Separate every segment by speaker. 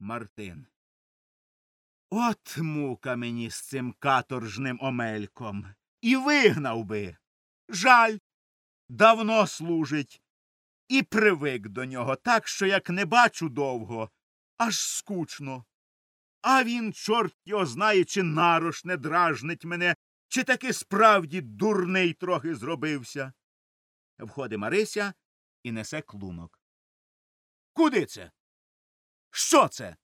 Speaker 1: Мартин. От мука мені з цим каторжним омельком. І вигнав би. Жаль. Давно служить. І привик до нього так, що як не бачу довго, аж скучно. А він, чорт його знає, чи нарош не дражнить мене, чи таки справді дурний трохи зробився. Входить Марися і несе клунок. Куди це? Що це?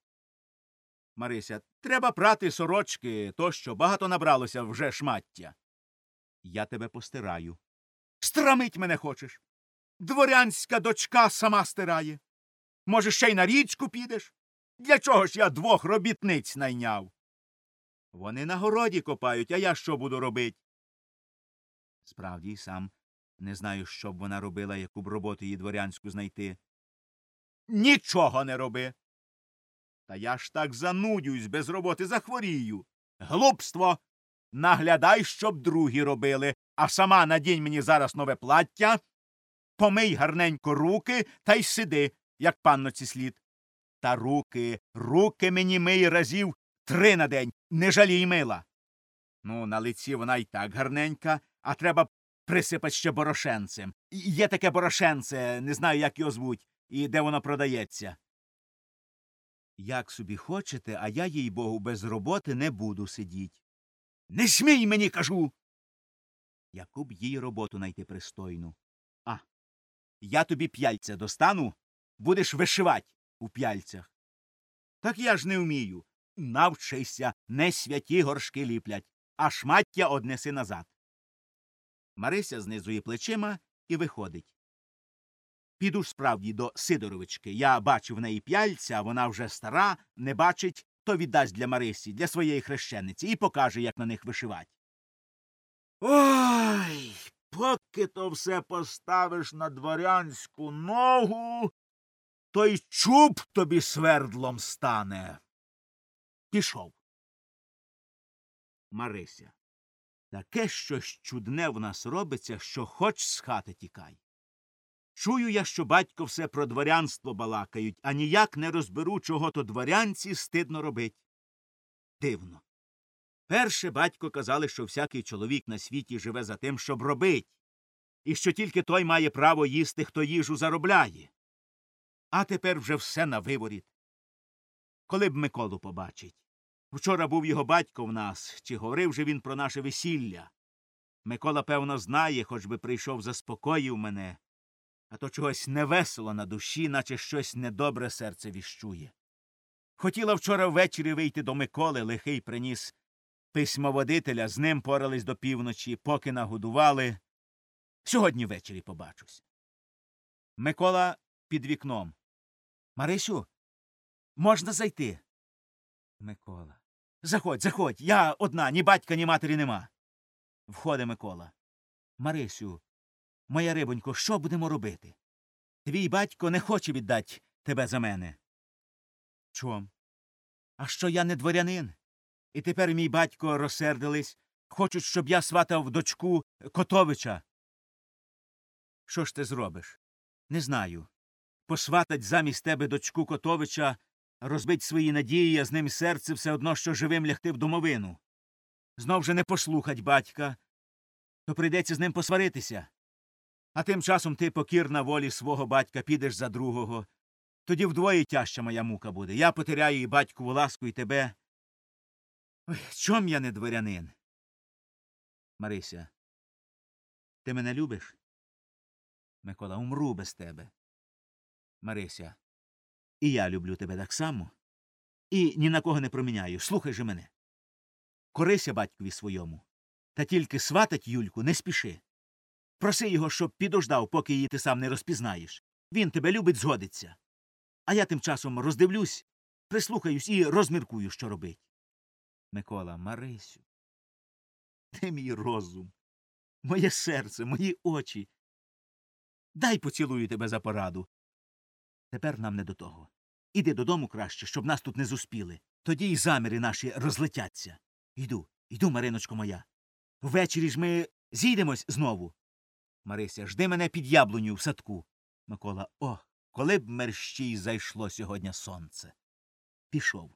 Speaker 1: Марися. Треба прати сорочки, тощо багато набралося вже шмаття. Я тебе постираю. Страмить мене хочеш. Дворянська дочка сама стирає. Може, ще й на річку підеш? Для чого ж я двох робітниць найняв? Вони на городі копають, а я що буду робить? Справді й сам не знаю, що б вона робила, яку б роботу її дворянську знайти. Нічого не роби. Та я ж так занудюсь без роботи захворію. Глупство. Наглядай, щоб другі робили, а сама надінь мені зараз нове плаття, помий гарненько руки та й сиди, як панноці слід. Та руки, руки мені мий разів три на день, не жалій мила. Ну, на лиці вона й так гарненька, а треба присипать ще борошенцем. Є таке борошенце, не знаю, як його звуть, і де воно продається. Як собі хочете, а я, їй богу, без роботи не буду сидіть. Не смій мені, кажу. Яку б їй роботу найти пристойну. А, я тобі п'яльця достану, будеш вишивать у п'яльцях. Так я ж не вмію. Навчися, не святі горшки ліплять, а шмаття однеси назад. Марися знизує плечима і виходить. Піду ж справді до Сидоровички. Я бачу в неї п'яльця, вона вже стара, не бачить, то віддасть для Марисі, для своєї хрещениці, і покаже, як на них вишивать. Ой, поки то все поставиш на дворянську ногу, то й чуб тобі свердлом стане. Пішов. Марися. Таке щось чудне в нас робиться, що хоч з хати тікай. Чую я, що батько все про дворянство балакають, а ніяк не розберу, чого то дворянці стидно робить. Дивно. Перше батько казали, що всякий чоловік на світі живе за тим, щоб робить, і що тільки той має право їсти, хто їжу заробляє. А тепер вже все на виворіт. Коли б Миколу побачить. Вчора був його батько в нас, чи говорив же він про наше весілля. Микола, певно, знає, хоч би прийшов заспокоїв мене, а то чогось невесело на душі, наче щось недобре серце віщує. Хотіла вчора ввечері вийти до Миколи, лихий приніс письмоводителя, з ним порались до півночі, поки нагодували. Сьогодні ввечері побачусь. Микола під вікном. Марисю, можна зайти? Микола. Заходь, заходь. Я одна, ні батька, ні матері нема. Входить Микола. Марисю, моя рибонько, що будемо робити? Твій батько не хоче віддать тебе за мене. Чом? А що я не дворянин? І тепер мій батько розсердились, хочуть, щоб я сватав дочку Котовича. Що ж ти зробиш? Не знаю. Посватать замість тебе дочку Котовича, розбить свої надії, а з ним серце все одно, що живим лягти в домовину. Знов же не послухать батька, то прийдеться з ним посваритися. А тим часом ти покірна волі свого батька підеш за другого. Тоді вдвоє тяжча моя мука буде. Я потеряю і батькову ласку, і тебе. Ой, чом я не дворянин? Марися, ти мене любиш? Микола, умру без тебе. Марися, і я люблю тебе так само. І ні на кого не проміняю. Слухай же мене. Корися батькові своєму. Та тільки сватать Юльку не спіши. Проси його, щоб підождав, поки її ти сам не розпізнаєш. Він тебе любить, згодиться. А я тим часом роздивлюсь, прислухаюсь і розміркую, що робить. Микола, Марисю. Ти мій розум, моє серце, мої очі. Дай поцілую тебе за пораду. Тепер нам не до того. Іди додому краще, щоб нас тут не зуспіли. Тоді й заміри наші розлетяться. Йду, йду, Мариночко моя. Ввечері ж ми зійдемось знову. Марися, жди мене під яблуню в садку. Микола, ох, коли б мерщій зайшло сьогодні сонце. пішов.